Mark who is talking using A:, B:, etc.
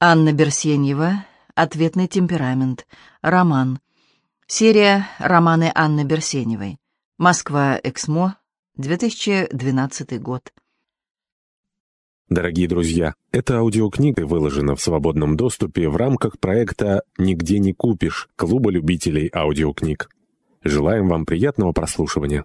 A: Анна Берсеньева. Ответный темперамент. Роман. Серия «Романы Анны Берсеневой». Москва, Эксмо, 2012 год.
B: Дорогие друзья, эта аудиокнига выложена в свободном доступе в рамках проекта «Нигде не купишь» Клуба любителей аудиокниг. Желаем вам приятного прослушивания.